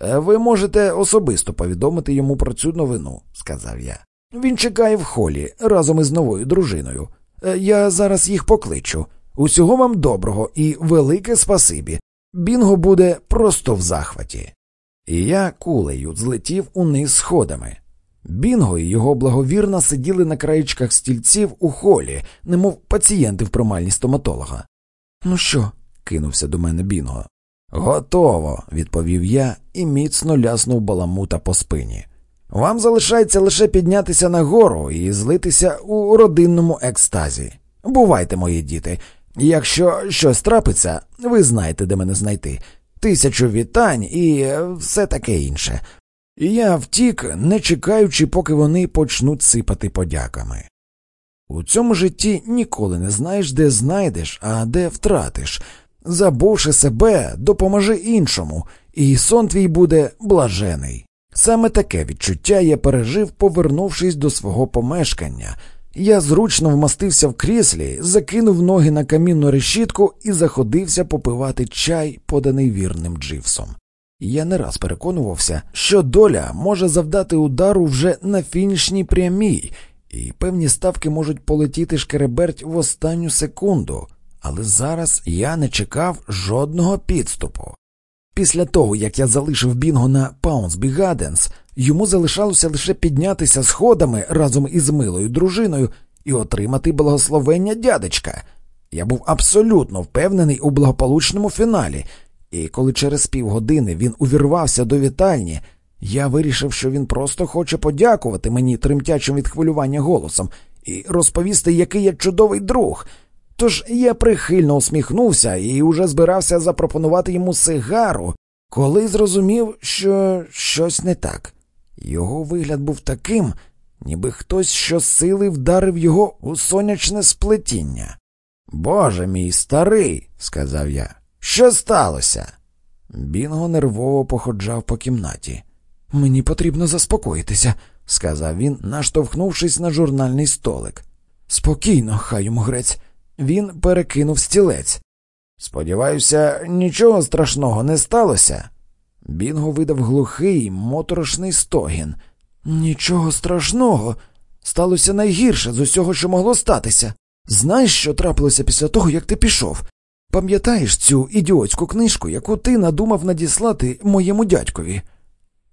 Е, ви можете особисто повідомити йому про цю новину, сказав я. Він чекає в холі разом із новою дружиною. Е, я зараз їх покличу. Усього вам доброго і велике спасибі. Бінго буде просто в захваті. І я кулею злетів униз сходами. Бінго і його благовірна сиділи на краєчках стільців у холі, немов пацієнти в промальні стоматолога. Ну що? кинувся до мене Бінго. Готово, відповів я і міцно ляснув баламута по спині. Вам залишається лише піднятися нагору і злитися у родинному екстазі. Бувайте, мої діти. Якщо щось трапиться, ви знаєте, де мене знайти. Тисячу вітань і все таке інше. Я втік, не чекаючи, поки вони почнуть сипати подяками. У цьому житті ніколи не знаєш, де знайдеш, а де втратиш. Забувши себе, допоможи іншому, і сон твій буде блажений. Саме таке відчуття я пережив, повернувшись до свого помешкання. Я зручно вмастився в кріслі, закинув ноги на камінну решітку і заходився попивати чай, поданий вірним Дживсом. Я не раз переконувався, що доля може завдати удару вже на фінішній прямій, і певні ставки можуть полетіти шкереберть в останню секунду, але зараз я не чекав жодного підступу. Після того, як я залишив Бінго на Паунсбі Гаденс, йому залишалося лише піднятися сходами разом із милою дружиною і отримати благословення дядечка. Я був абсолютно впевнений у благополучному фіналі, і коли через півгодини він увірвався до вітальні, я вирішив, що він просто хоче подякувати мені тремтячим від хвилювання голосом і розповісти, який я чудовий друг. Тож я прихильно усміхнувся і уже збирався запропонувати йому сигару, коли зрозумів, що щось не так. Його вигляд був таким, ніби хтось щосили вдарив його у сонячне сплетіння. Боже мій старий, сказав я, що сталося? Бінго нервово походжав по кімнаті. Мені потрібно заспокоїтися, сказав він, наштовхнувшись на журнальний столик. Спокійно, хай йому грець. Він перекинув стілець. Сподіваюся, нічого страшного не сталося. Бінго видав глухий, моторошний стогін. Нічого страшного. Сталося найгірше з усього, що могло статися. Знаєш, що трапилося після того, як ти пішов? Пам'ятаєш цю ідіотську книжку, яку ти надумав надіслати моєму дядькові?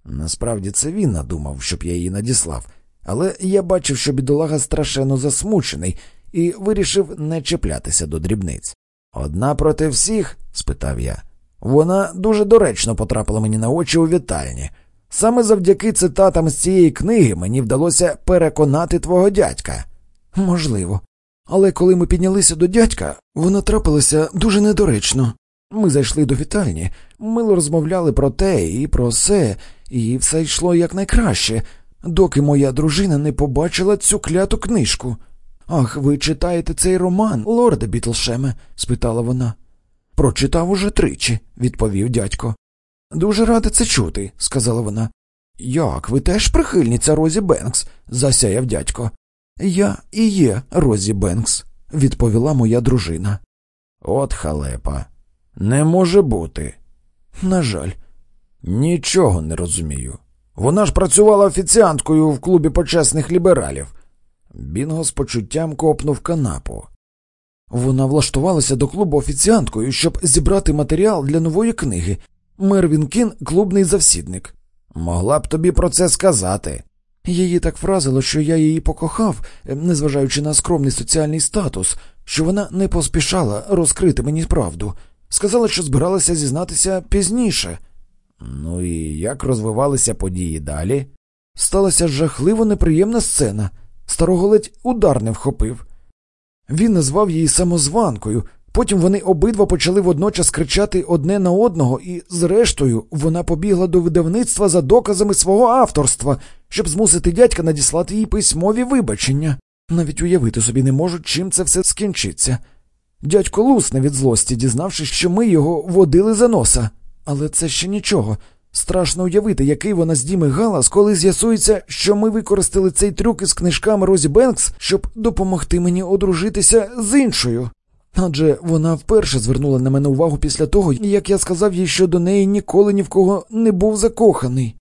Насправді це він надумав, щоб я її надіслав, але я бачив, що бідолага страшенно засмучений, і вирішив не чіплятися до дрібниць. Одна проти всіх? спитав я. Вона дуже доречно потрапила мені на очі у вітальні. Саме завдяки цитатам з цієї книги мені вдалося переконати твого дядька. Можливо. Але коли ми піднялися до дядька, вона трапилася дуже недоречно. Ми зайшли до вітальні, мило розмовляли про те і про все, і все йшло якнайкраще, доки моя дружина не побачила цю кляту книжку. Ах, ви читаєте цей роман, лорде Бітлшеме? спитала вона. Прочитав уже тричі, відповів дядько. Дуже рада це чути, сказала вона. Як, ви теж прихильниця Розі Бенкс? засяяв дядько. Я і є Розі Бенкс, відповіла моя дружина. От халепа. Не може бути. На жаль, нічого не розумію. Вона ж працювала офіціанткою в клубі почесних лібералів. Бінго з почуттям копнув канапу. Вона влаштувалася до клубу офіціанткою, щоб зібрати матеріал для нової книги. Мервін Кін клубний завсідник. Могла б тобі про це сказати. Її так вразило, що я її покохав, незважаючи на скромний соціальний статус, що вона не поспішала розкрити мені правду. Сказала, що збиралася зізнатися пізніше. Ну і як розвивалися події далі? Сталася жахливо неприємна сцена. Старого ледь удар не вхопив. Він назвав її самозванкою, потім вони обидва почали водночас кричати одне на одного, і, зрештою, вона побігла до видавництва за доказами свого авторства, щоб змусити дядька надіслати їй письмові вибачення. Навіть уявити собі не можуть, чим це все скінчиться. Дядько лусне від злості, дізнавшись, що ми його водили за носа. Але це ще нічого. Страшно уявити, який вона здіме галас, коли з'ясується, що ми використали цей трюк із книжками Розі Бенкс, щоб допомогти мені одружитися з іншою. Адже вона вперше звернула на мене увагу після того, як я сказав їй, що до неї ніколи ні в кого не був закоханий.